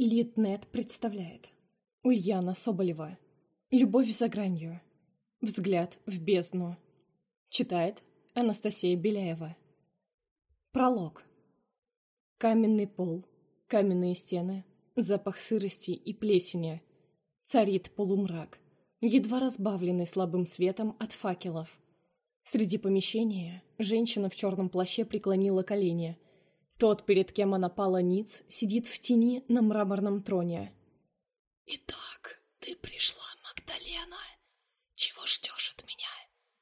Литнет представляет Ульяна Соболева «Любовь за гранью. Взгляд в бездну». Читает Анастасия Беляева. Пролог. Каменный пол, каменные стены, запах сырости и плесени. Царит полумрак, едва разбавленный слабым светом от факелов. Среди помещения женщина в черном плаще преклонила колени – тот, перед кем она пала ниц, сидит в тени на мраморном троне. «Итак, ты пришла, Магдалена. Чего ждешь от меня?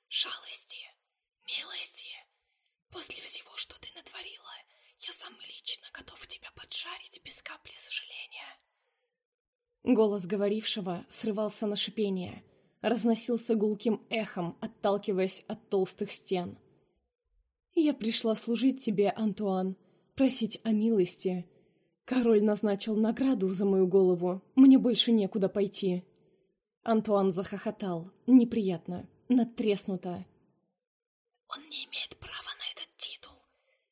Жалости? Милости? После всего, что ты натворила, я сам лично готов тебя поджарить без капли сожаления». Голос говорившего срывался на шипение, разносился гулким эхом, отталкиваясь от толстых стен. «Я пришла служить тебе, Антуан», просить о милости. Король назначил награду за мою голову, мне больше некуда пойти. Антуан захохотал, неприятно, надтреснуто. Он не имеет права на этот титул.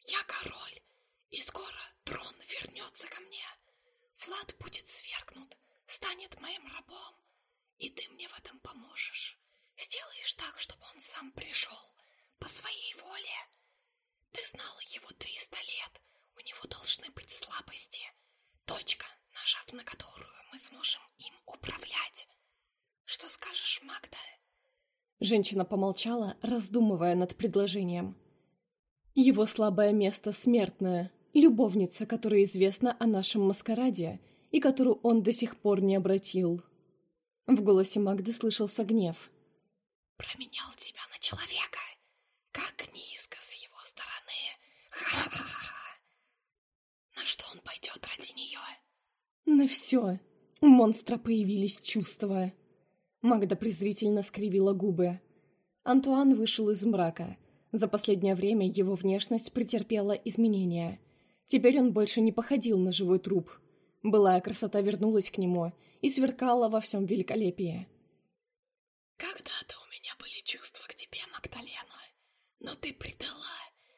Я король, и скоро трон вернется ко мне. Влад будет свергнут, станет моим рабом, и ты мне в этом поможешь. Сделаешь так, чтобы он сам пришел по своей воле. Ты знала его триста лет, у него должны быть слабости. Точка, нажав на которую мы сможем им управлять. Что скажешь, Магда? Женщина помолчала, раздумывая над предложением. Его слабое место смертное, любовница, которая известна о нашем маскараде и которую он до сих пор не обратил. В голосе Магды слышался гнев. «Променял тебя на человека! Как низко с его стороны! Ха-ха-ха!» На что он пойдет ради нее? На все. У монстра появились чувства. Магда презрительно скривила губы. Антуан вышел из мрака. За последнее время его внешность претерпела изменения. Теперь он больше не походил на живой труп. Былая красота вернулась к нему и сверкала во всем великолепии. «Когда-то у меня были чувства к тебе, Магдалена, но ты предала,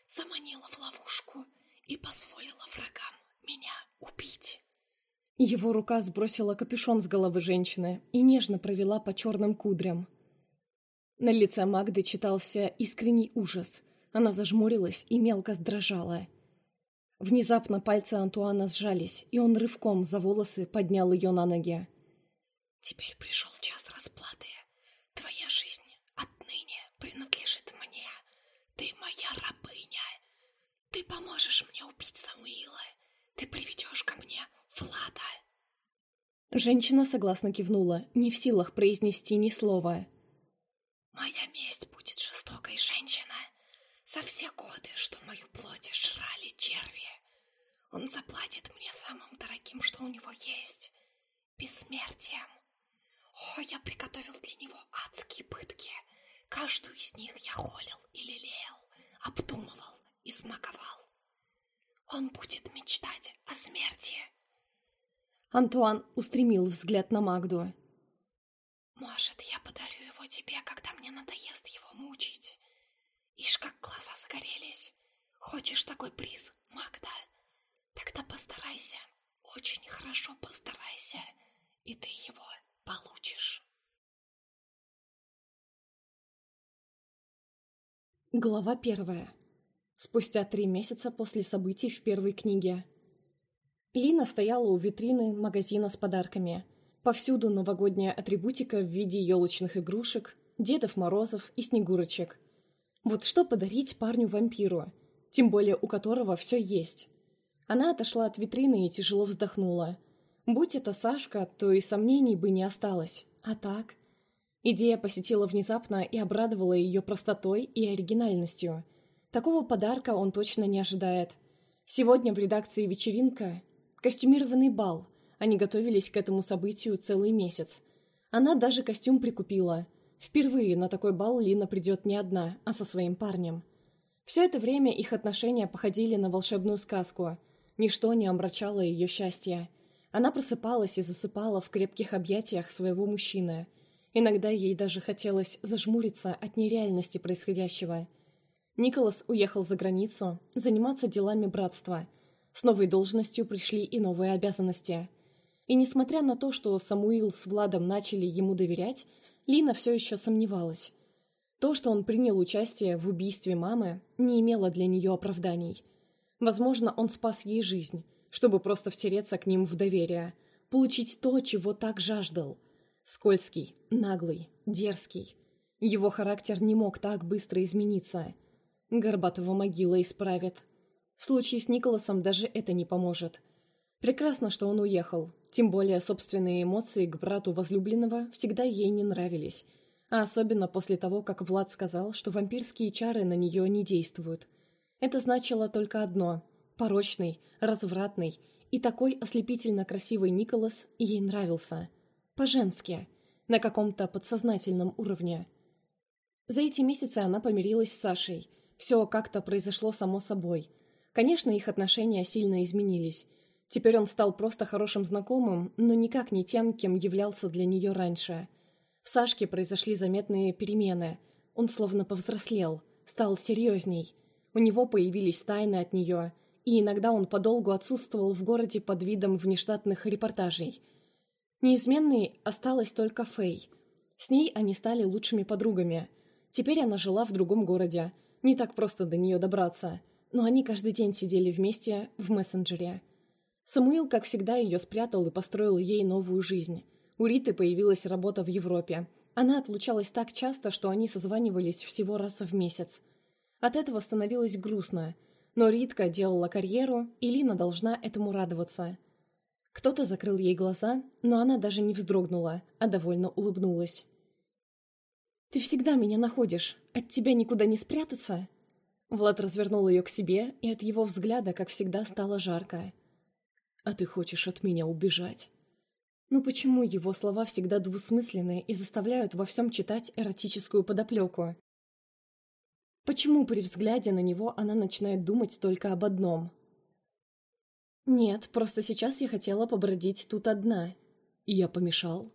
заманила в ловушку и позволила врагам меня убить. Его рука сбросила капюшон с головы женщины и нежно провела по черным кудрям. На лице Магды читался искренний ужас. Она зажмурилась и мелко сдрожала. Внезапно пальцы Антуана сжались, и он рывком за волосы поднял ее на ноги. «Теперь пришел час расплаты. Твоя жизнь отныне принадлежит мне. Ты моя рабыня. Ты поможешь мне убить Самуила. Ты приведешь ко Влада. Женщина согласно кивнула, не в силах произнести ни слова. Моя месть будет жестокой, женщина. За все годы, что мою плоть жрали черви. Он заплатит мне самым дорогим, что у него есть. Бессмертием. О, я приготовил для него адские пытки. Каждую из них я холил и лелеял, обдумывал и смаковал. Он будет мечтать о смерти. Антуан устремил взгляд на Магду. Может, я подарю его тебе, когда мне надоест его мучить. Ишь, как глаза загорелись. Хочешь такой приз, Магда? Тогда постарайся, очень хорошо постарайся, и ты его получишь. Глава первая. Спустя три месяца после событий в первой книге. Лина стояла у витрины магазина с подарками. Повсюду новогодняя атрибутика в виде елочных игрушек, Дедов Морозов и Снегурочек. Вот что подарить парню-вампиру, тем более у которого все есть. Она отошла от витрины и тяжело вздохнула. Будь это Сашка, то и сомнений бы не осталось. А так... Идея посетила внезапно и обрадовала ее простотой и оригинальностью – Такого подарка он точно не ожидает. Сегодня в редакции вечеринка, костюмированный бал. Они готовились к этому событию целый месяц. Она даже костюм прикупила. Впервые на такой бал Лина придет не одна, а со своим парнем. Все это время их отношения походили на волшебную сказку. Ничто не омрачало ее счастье. Она просыпалась и засыпала в крепких объятиях своего мужчины. Иногда ей даже хотелось зажмуриться от нереальности происходящего – Николас уехал за границу заниматься делами братства. С новой должностью пришли и новые обязанности. И несмотря на то, что Самуил с Владом начали ему доверять, Лина все еще сомневалась. То, что он принял участие в убийстве мамы, не имело для нее оправданий. Возможно, он спас ей жизнь, чтобы просто втереться к ним в доверие, получить то, чего так жаждал. Скользкий, наглый, дерзкий. Его характер не мог так быстро измениться. Горбатого могила исправит. В случае с Николасом даже это не поможет. Прекрасно, что он уехал, тем более собственные эмоции к брату возлюбленного всегда ей не нравились, а особенно после того, как Влад сказал, что вампирские чары на нее не действуют. Это значило только одно – порочный, развратный и такой ослепительно красивый Николас ей нравился. По-женски, на каком-то подсознательном уровне. За эти месяцы она помирилась с Сашей. Все как-то произошло само собой. Конечно, их отношения сильно изменились. Теперь он стал просто хорошим знакомым, но никак не тем, кем являлся для нее раньше. В Сашке произошли заметные перемены. Он словно повзрослел, стал серьезней. У него появились тайны от нее, и иногда он подолгу отсутствовал в городе под видом внештатных репортажей. Неизменной осталась только Фэй. С ней они стали лучшими подругами. Теперь она жила в другом городе. Не так просто до нее добраться. Но они каждый день сидели вместе в мессенджере. Самуил, как всегда, ее спрятал и построил ей новую жизнь. У Риты появилась работа в Европе. Она отлучалась так часто, что они созванивались всего раз в месяц. От этого становилось грустно. Но Ритка делала карьеру, и Лина должна этому радоваться. Кто-то закрыл ей глаза, но она даже не вздрогнула, а довольно улыбнулась. «Ты всегда меня находишь. От тебя никуда не спрятаться?» Влад развернул ее к себе, и от его взгляда, как всегда, стало жарко. А ты хочешь от меня убежать? Ну почему его слова всегда двусмысленные и заставляют во всем читать эротическую подоплеку? Почему при взгляде на него она начинает думать только об одном? Нет, просто сейчас я хотела побродить тут одна. И я помешал.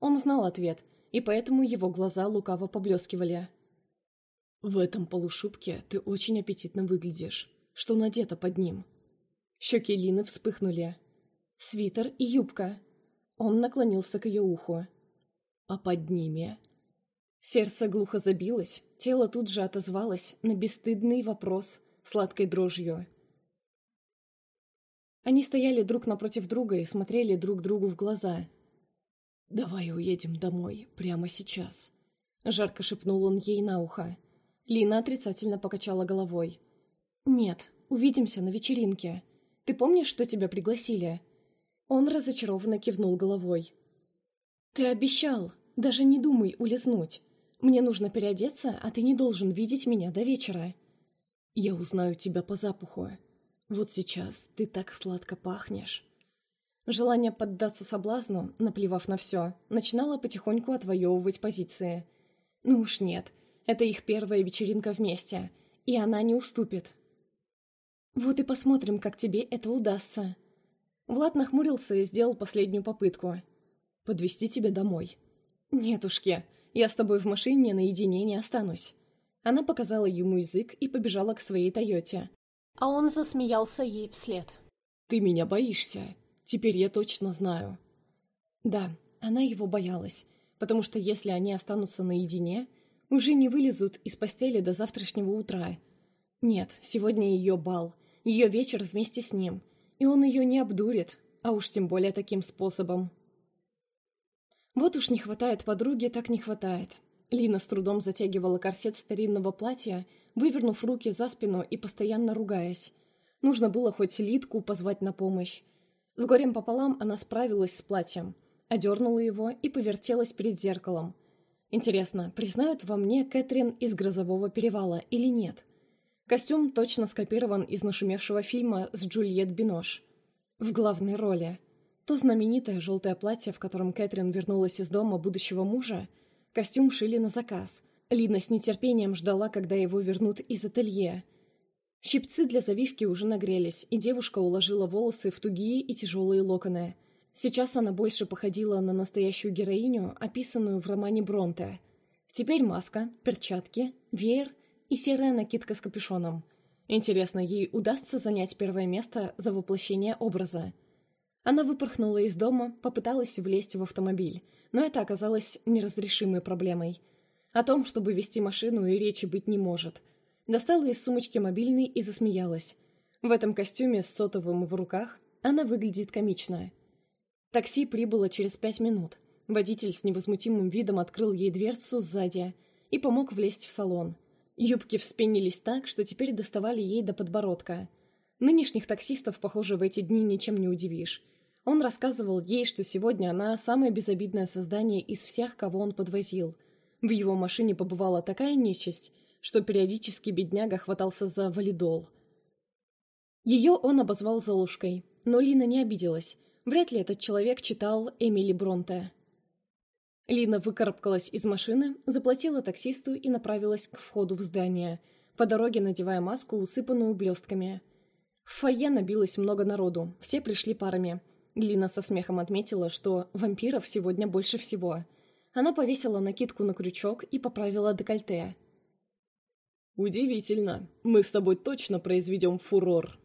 Он знал ответ, и поэтому его глаза лукаво поблескивали. В этом полушубке ты очень аппетитно выглядишь. Что надето под ним? Щеки Лины вспыхнули. Свитер и юбка. Он наклонился к ее уху. А под ними... Сердце глухо забилось, тело тут же отозвалось на бесстыдный вопрос сладкой дрожью. Они стояли друг напротив друга и смотрели друг другу в глаза. «Давай уедем домой, прямо сейчас», — жарко шепнул он ей на ухо. Лина отрицательно покачала головой. «Нет, увидимся на вечеринке. Ты помнишь, что тебя пригласили?» Он разочарованно кивнул головой. «Ты обещал. Даже не думай улизнуть. Мне нужно переодеться, а ты не должен видеть меня до вечера». «Я узнаю тебя по запаху. Вот сейчас ты так сладко пахнешь». Желание поддаться соблазну, наплевав на все, начинало потихоньку отвоевывать позиции. Ну уж нет, это их первая вечеринка вместе, и она не уступит. «Вот и посмотрим, как тебе это удастся». Влад нахмурился и сделал последнюю попытку. «Подвести тебя домой». «Нетушки, я с тобой в машине наедине не останусь». Она показала ему язык и побежала к своей Тойоте. А он засмеялся ей вслед. «Ты меня боишься. Теперь я точно знаю». Да, она его боялась, потому что если они останутся наедине, уже не вылезут из постели до завтрашнего утра. Нет, сегодня ее бал, ее вечер вместе с ним, и он ее не обдурит, а уж тем более таким способом. Вот уж не хватает подруги, так не хватает. Лина с трудом затягивала корсет старинного платья, вывернув руки за спину и постоянно ругаясь. Нужно было хоть Литку позвать на помощь. С горем пополам она справилась с платьем, одернула его и повертелась перед зеркалом. Интересно, признают во мне Кэтрин из «Грозового перевала» или нет? Костюм точно скопирован из нашумевшего фильма с Джульет Бинош. В главной роли. То знаменитое желтое платье, в котором Кэтрин вернулась из дома будущего мужа, костюм шили на заказ. Лина с нетерпением ждала, когда его вернут из ателье. Щипцы для завивки уже нагрелись, и девушка уложила волосы в тугие и тяжелые локоны. Сейчас она больше походила на настоящую героиню, описанную в романе Бронте. Теперь маска, перчатки, веер и серая накидка с капюшоном. Интересно, ей удастся занять первое место за воплощение образа? Она выпорхнула из дома, попыталась влезть в автомобиль, но это оказалось неразрешимой проблемой. О том, чтобы вести машину, и речи быть не может. Достала из сумочки мобильный и засмеялась. В этом костюме с сотовым в руках она выглядит комично. Такси прибыло через пять минут. Водитель с невозмутимым видом открыл ей дверцу сзади и помог влезть в салон. Юбки вспенились так, что теперь доставали ей до подбородка. Нынешних таксистов, похоже, в эти дни ничем не удивишь. Он рассказывал ей, что сегодня она самое безобидное создание из всех, кого он подвозил. В его машине побывала такая нечисть, что периодически бедняга хватался за валидол. Ее он обозвал Золушкой, но Лина не обиделась. Вряд ли этот человек читал Эмили Бронте. Лина выкарабкалась из машины, заплатила таксисту и направилась к входу в здание, по дороге надевая маску, усыпанную блестками. В фойе набилось много народу, все пришли парами. Лина со смехом отметила, что вампиров сегодня больше всего. Она повесила накидку на крючок и поправила декольте. «Удивительно. Мы с тобой точно произведем фурор».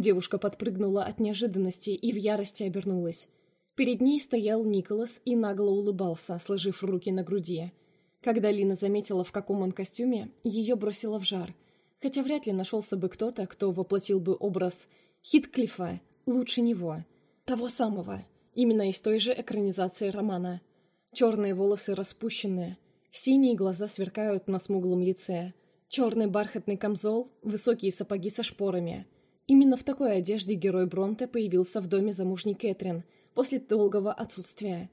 Девушка подпрыгнула от неожиданности и в ярости обернулась. Перед ней стоял Николас и нагло улыбался, сложив руки на груди. Когда Лина заметила, в каком он костюме, ее бросило в жар. Хотя вряд ли нашелся бы кто-то, кто воплотил бы образ Хитклифа лучше него. Того самого. Именно из той же экранизации романа. Черные волосы распущенные, синие глаза сверкают на смуглом лице, черный бархатный камзол, высокие сапоги со шпорами. Именно в такой одежде герой Бронте появился в доме замужней Кэтрин – после долгого отсутствия.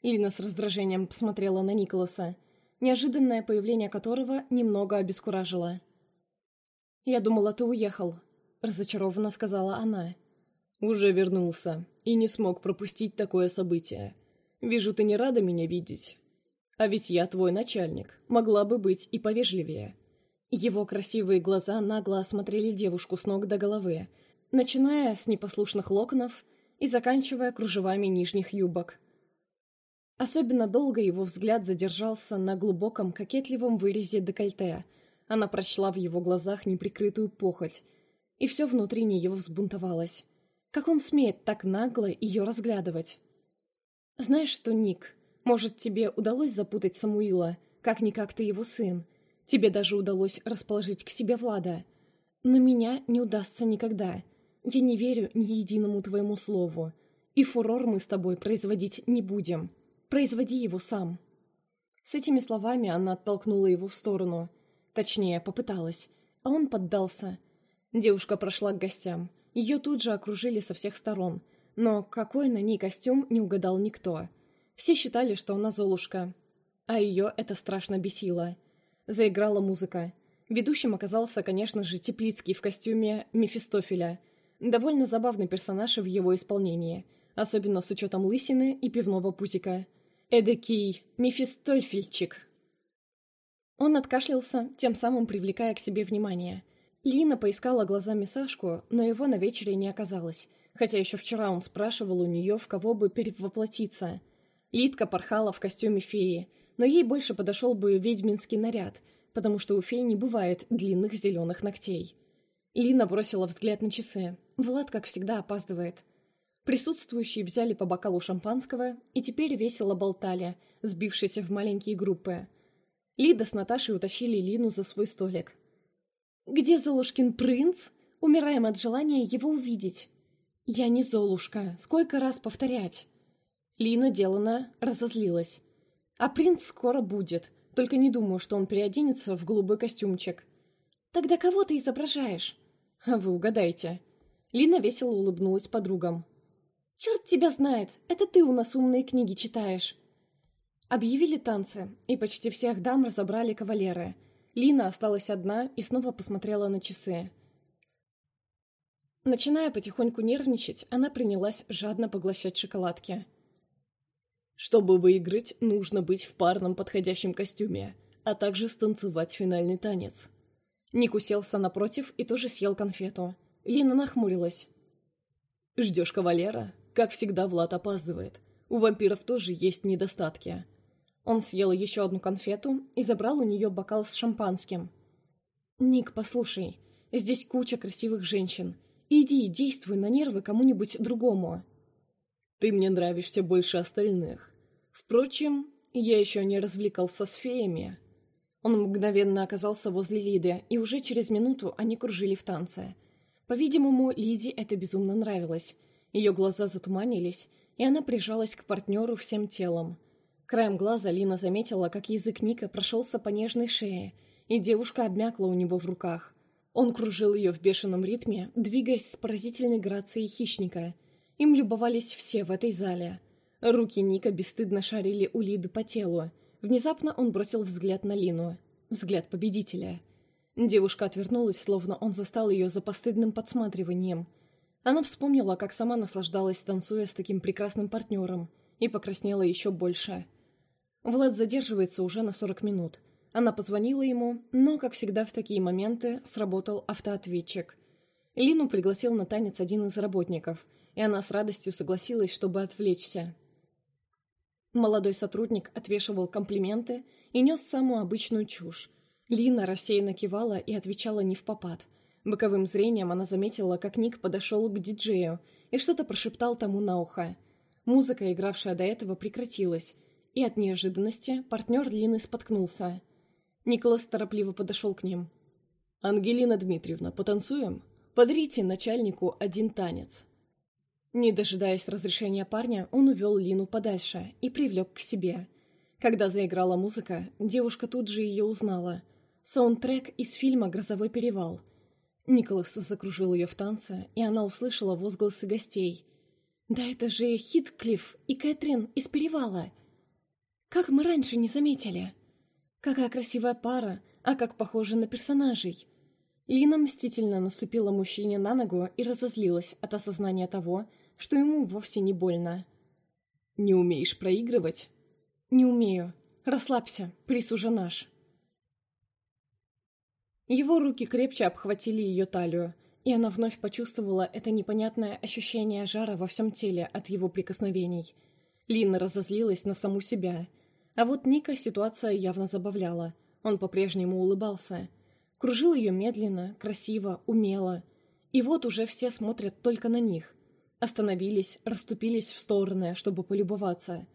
Лина с раздражением посмотрела на Николаса, неожиданное появление которого немного обескуражило. «Я думала, ты уехал», — разочарованно сказала она. «Уже вернулся и не смог пропустить такое событие. Вижу, ты не рада меня видеть. А ведь я твой начальник, могла бы быть и повежливее». Его красивые глаза нагло осмотрели девушку с ног до головы, начиная с непослушных локонов и заканчивая кружевами нижних юбок. Особенно долго его взгляд задержался на глубоком кокетливом вырезе декольте. Она прочла в его глазах неприкрытую похоть, и все внутри нее взбунтовалось. Как он смеет так нагло ее разглядывать? «Знаешь что, Ник, может, тебе удалось запутать Самуила, как-никак ты его сын. Тебе даже удалось расположить к себе Влада. Но меня не удастся никогда». Я не верю ни единому твоему слову. И фурор мы с тобой производить не будем. Производи его сам». С этими словами она оттолкнула его в сторону. Точнее, попыталась. А он поддался. Девушка прошла к гостям. Ее тут же окружили со всех сторон. Но какой на ней костюм, не угадал никто. Все считали, что она Золушка. А ее это страшно бесило. Заиграла музыка. Ведущим оказался, конечно же, Теплицкий в костюме Мефистофеля – Довольно забавный персонаж в его исполнении, особенно с учетом лысины и пивного пузика. Эдакий Мефистольфельчик. Он откашлялся, тем самым привлекая к себе внимание. Лина поискала глазами Сашку, но его на вечере не оказалось, хотя еще вчера он спрашивал у нее, в кого бы перевоплотиться. Литка порхала в костюме феи, но ей больше подошел бы ведьминский наряд, потому что у феи не бывает длинных зеленых ногтей. Лина бросила взгляд на часы. Влад, как всегда, опаздывает. Присутствующие взяли по бокалу шампанского и теперь весело болтали, сбившись в маленькие группы. Лида с Наташей утащили Лину за свой столик. «Где Золушкин принц? Умираем от желания его увидеть». «Я не Золушка. Сколько раз повторять?» Лина делана разозлилась. «А принц скоро будет. Только не думаю, что он переоденется в голубой костюмчик». «Тогда кого ты изображаешь?» А вы угадайте. Лина весело улыбнулась подругам. «Черт тебя знает! Это ты у нас умные книги читаешь!» Объявили танцы, и почти всех дам разобрали кавалеры. Лина осталась одна и снова посмотрела на часы. Начиная потихоньку нервничать, она принялась жадно поглощать шоколадки. «Чтобы выиграть, нужно быть в парном подходящем костюме, а также станцевать финальный танец», Ник уселся напротив и тоже съел конфету. Лина нахмурилась. «Ждешь кавалера? Как всегда, Влад опаздывает. У вампиров тоже есть недостатки». Он съел еще одну конфету и забрал у нее бокал с шампанским. «Ник, послушай, здесь куча красивых женщин. Иди, действуй на нервы кому-нибудь другому». Ты мне нравишься больше остальных. Впрочем, я еще не развлекался с феями». Он мгновенно оказался возле Лиды, и уже через минуту они кружили в танце. По-видимому, Лиде это безумно нравилось. Ее глаза затуманились, и она прижалась к партнеру всем телом. Краем глаза Лина заметила, как язык Ника прошелся по нежной шее, и девушка обмякла у него в руках. Он кружил ее в бешеном ритме, двигаясь с поразительной грацией хищника. Им любовались все в этой зале. Руки Ника бесстыдно шарили у Лиды по телу. Внезапно он бросил взгляд на Лину. Взгляд победителя. Девушка отвернулась, словно он застал ее за постыдным подсматриванием. Она вспомнила, как сама наслаждалась, танцуя с таким прекрасным партнером, и покраснела еще больше. Влад задерживается уже на 40 минут – она позвонила ему, но, как всегда в такие моменты, сработал автоответчик. Лину пригласил на танец один из работников, и она с радостью согласилась, чтобы отвлечься. Молодой сотрудник отвешивал комплименты и нес самую обычную чушь. Лина рассеянно кивала и отвечала не в попад. Боковым зрением она заметила, как Ник подошел к диджею и что-то прошептал тому на ухо. Музыка, игравшая до этого, прекратилась, и от неожиданности партнер Лины споткнулся – Николас торопливо подошел к ним. «Ангелина Дмитриевна, потанцуем? Подарите начальнику один танец». Не дожидаясь разрешения парня, он увел Лину подальше и привлек к себе. Когда заиграла музыка, девушка тут же ее узнала. Саундтрек из фильма «Грозовой перевал». Николас закружил ее в танце, и она услышала возгласы гостей. «Да это же Хитклифф и Кэтрин из перевала!» «Как мы раньше не заметили!» Какая красивая пара, а как похожи на персонажей. Лина мстительно наступила мужчине на ногу и разозлилась от осознания того, что ему вовсе не больно. «Не умеешь проигрывать?» «Не умею. Расслабься, приз уже наш». Его руки крепче обхватили ее талию, и она вновь почувствовала это непонятное ощущение жара во всем теле от его прикосновений. Лина разозлилась на саму себя – а вот Ника ситуация явно забавляла. Он по-прежнему улыбался. Кружил ее медленно, красиво, умело. И вот уже все смотрят только на них. Остановились, расступились в стороны, чтобы полюбоваться.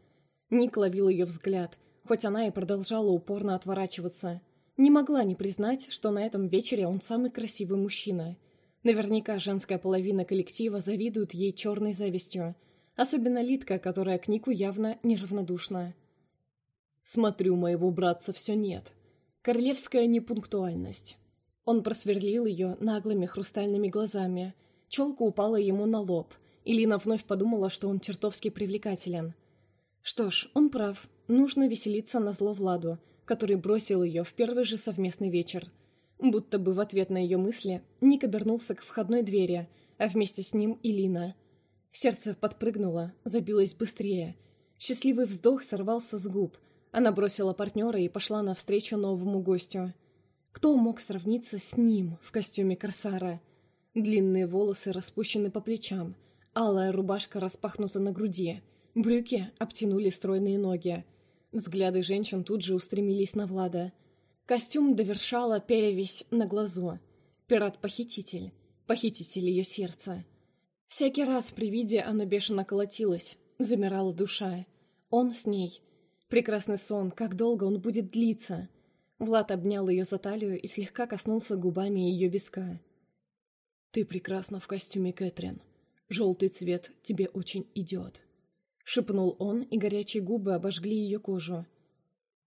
Ник ловил ее взгляд, хоть она и продолжала упорно отворачиваться. Не могла не признать, что на этом вечере он самый красивый мужчина. Наверняка женская половина коллектива завидует ей черной завистью, особенно Литка, которая к Нику явно неравнодушна. Смотрю, моего братца все нет. Королевская непунктуальность. Он просверлил ее наглыми хрустальными глазами. Челка упала ему на лоб, и Лина вновь подумала, что он чертовски привлекателен. Что ж, он прав. Нужно веселиться на зло Владу, который бросил ее в первый же совместный вечер. Будто бы в ответ на ее мысли Ник обернулся к входной двери, а вместе с ним и. Сердце подпрыгнуло, забилось быстрее. Счастливый вздох сорвался с губ – она бросила партнера и пошла навстречу новому гостю. Кто мог сравниться с ним в костюме корсара? Длинные волосы распущены по плечам, алая рубашка распахнута на груди, брюки обтянули стройные ноги. Взгляды женщин тут же устремились на Влада. Костюм довершала перевесь на глазу. Пират-похититель. Похититель ее сердца. Всякий раз при виде оно бешено колотилось, замирала душа. Он с ней — Прекрасный сон, как долго он будет длиться? Влад обнял ее за талию и слегка коснулся губами ее виска. «Ты прекрасна в костюме, Кэтрин. Желтый цвет тебе очень идет», — шепнул он, и горячие губы обожгли ее кожу.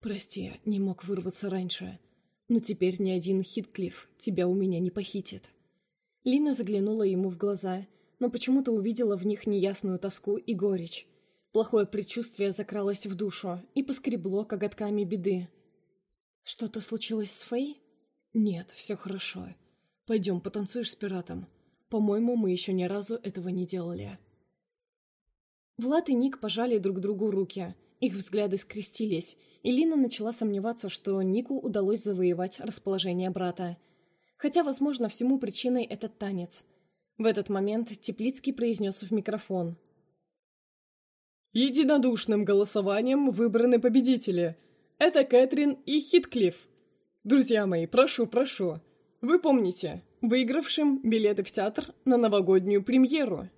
«Прости, не мог вырваться раньше, но теперь ни один Хитклифф тебя у меня не похитит». Лина заглянула ему в глаза, но почему-то увидела в них неясную тоску и горечь. Плохое предчувствие закралось в душу и поскребло коготками беды. «Что-то случилось с Фэй?» «Нет, все хорошо. Пойдем, потанцуешь с пиратом. По-моему, мы еще ни разу этого не делали». Влад и Ник пожали друг другу руки. Их взгляды скрестились, и Лина начала сомневаться, что Нику удалось завоевать расположение брата. Хотя, возможно, всему причиной этот танец. В этот момент Теплицкий произнес в микрофон – Единодушным голосованием выбраны победители. Это Кэтрин и Хитклифф. Друзья мои, прошу, прошу. Вы помните, выигравшим билеты в театр на новогоднюю премьеру.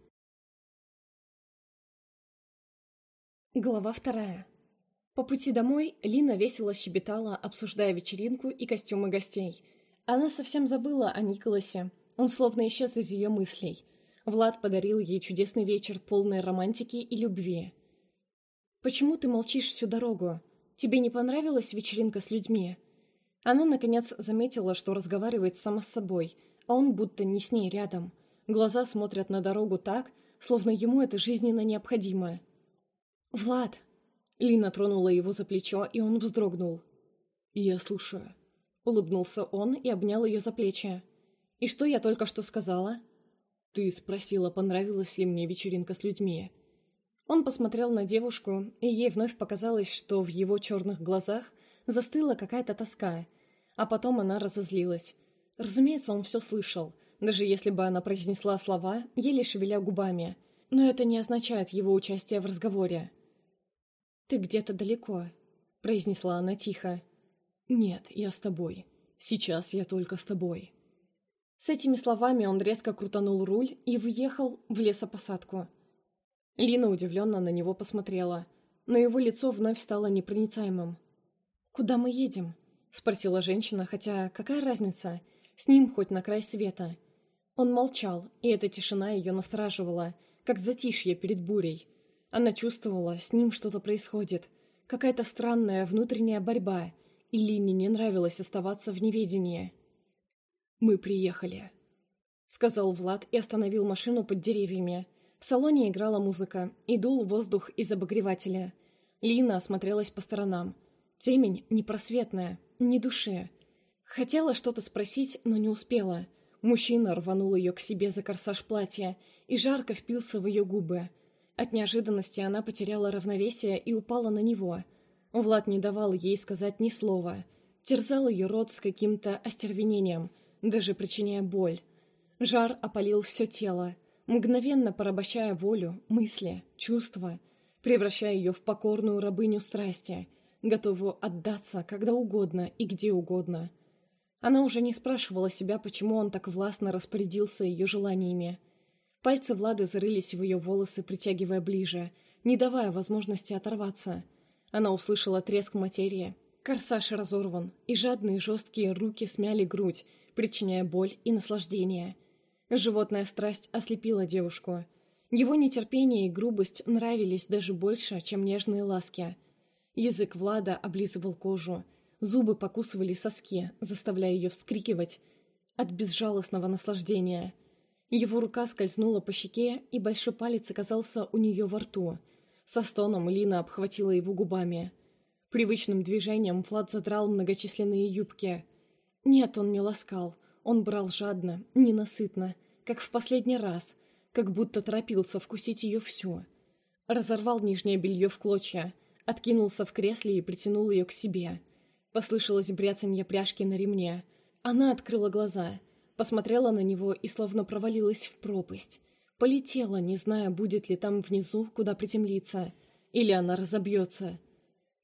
Глава вторая. По пути домой Лина весело щебетала, обсуждая вечеринку и костюмы гостей. Она совсем забыла о Николасе. Он словно исчез из ее мыслей. Влад подарил ей чудесный вечер, полный романтики и любви. «Почему ты молчишь всю дорогу? Тебе не понравилась вечеринка с людьми?» Она, наконец, заметила, что разговаривает сама с собой, он будто не с ней рядом. Глаза смотрят на дорогу так, словно ему это жизненно необходимо. «Влад!» Лина тронула его за плечо, и он вздрогнул. «Я слушаю». Улыбнулся он и обнял ее за плечи. «И что я только что сказала?» «Ты спросила, понравилась ли мне вечеринка с людьми». Он посмотрел на девушку, и ей вновь показалось, что в его черных глазах застыла какая-то тоска, а потом она разозлилась. Разумеется, он все слышал, даже если бы она произнесла слова, еле шевеля губами. Но это не означает его участие в разговоре. «Ты где-то далеко», — произнесла она тихо. «Нет, я с тобой. Сейчас я только с тобой». С этими словами он резко крутанул руль и въехал в лесопосадку. Лина удивленно на него посмотрела, но его лицо вновь стало непроницаемым. «Куда мы едем?» — спросила женщина, хотя какая разница, с ним хоть на край света. Он молчал, и эта тишина ее настораживала, как затишье перед бурей. Она чувствовала, с ним что-то происходит. Какая-то странная внутренняя борьба, и Лине не нравилось оставаться в неведении. «Мы приехали», — сказал Влад и остановил машину под деревьями. В салоне играла музыка, и дул воздух из обогревателя. Лина осмотрелась по сторонам. Темень непросветная, ни души. Хотела что-то спросить, но не успела. Мужчина рванул ее к себе за корсаж платья и жарко впился в ее губы — от неожиданности она потеряла равновесие и упала на него. Влад не давал ей сказать ни слова. Терзал ее рот с каким-то остервенением, даже причиняя боль. Жар опалил все тело, мгновенно порабощая волю, мысли, чувства, превращая ее в покорную рабыню страсти, готовую отдаться когда угодно и где угодно. Она уже не спрашивала себя, почему он так властно распорядился ее желаниями. Пальцы Влады зарылись в ее волосы, притягивая ближе, не давая возможности оторваться. Она услышала треск материи. Корсаж разорван, и жадные жесткие руки смяли грудь, причиняя боль и наслаждение. Животная страсть ослепила девушку. Его нетерпение и грубость нравились даже больше, чем нежные ласки. Язык Влада облизывал кожу. Зубы покусывали соски, заставляя ее вскрикивать от безжалостного наслаждения – его рука скользнула по щеке, и большой палец оказался у нее во рту. Со стоном Лина обхватила его губами. Привычным движением Влад задрал многочисленные юбки. Нет, он не ласкал. Он брал жадно, ненасытно, как в последний раз, как будто торопился вкусить ее всю. Разорвал нижнее белье в клочья, откинулся в кресле и притянул ее к себе. Послышалось бряцанье пряжки на ремне. Она открыла глаза — Посмотрела на него и словно провалилась в пропасть. Полетела, не зная, будет ли там внизу, куда приземлиться. Или она разобьется.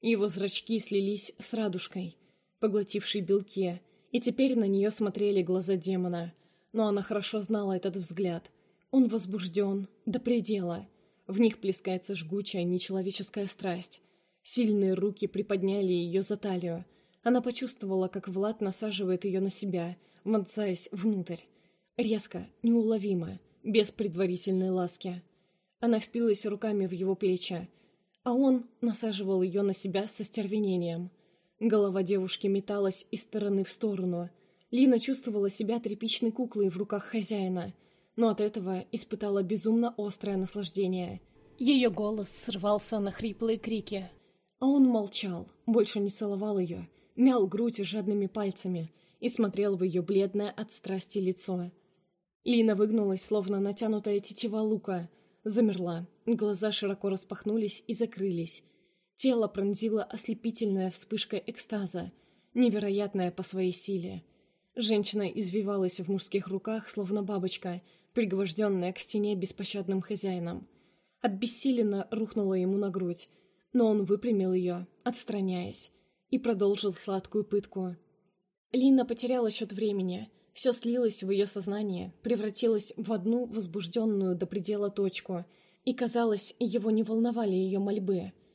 Его зрачки слились с радужкой, поглотившей белки, и теперь на нее смотрели глаза демона. Но она хорошо знала этот взгляд. Он возбужден до предела. В них плескается жгучая нечеловеческая страсть. Сильные руки приподняли ее за талию. Она почувствовала, как Влад насаживает ее на себя — вонзаясь внутрь. Резко, неуловимо, без предварительной ласки. Она впилась руками в его плечи, а он насаживал ее на себя со стервенением. Голова девушки металась из стороны в сторону. Лина чувствовала себя тряпичной куклой в руках хозяина, но от этого испытала безумно острое наслаждение. Ее голос срывался на хриплые крики, а он молчал, больше не целовал ее, мял грудь жадными пальцами, и смотрел в ее бледное от страсти лицо. Лина выгнулась, словно натянутая тетива лука, замерла, глаза широко распахнулись и закрылись. Тело пронзила ослепительная вспышка экстаза, невероятная по своей силе. Женщина извивалась в мужских руках, словно бабочка, пригвожденная к стене беспощадным хозяином. Обессиленно рухнула ему на грудь, но он выпрямил ее, отстраняясь, и продолжил сладкую пытку — Лина потеряла счет времени. Все слилось в ее сознание, превратилось в одну возбужденную до предела точку. И, казалось, его не волновали ее мольбы.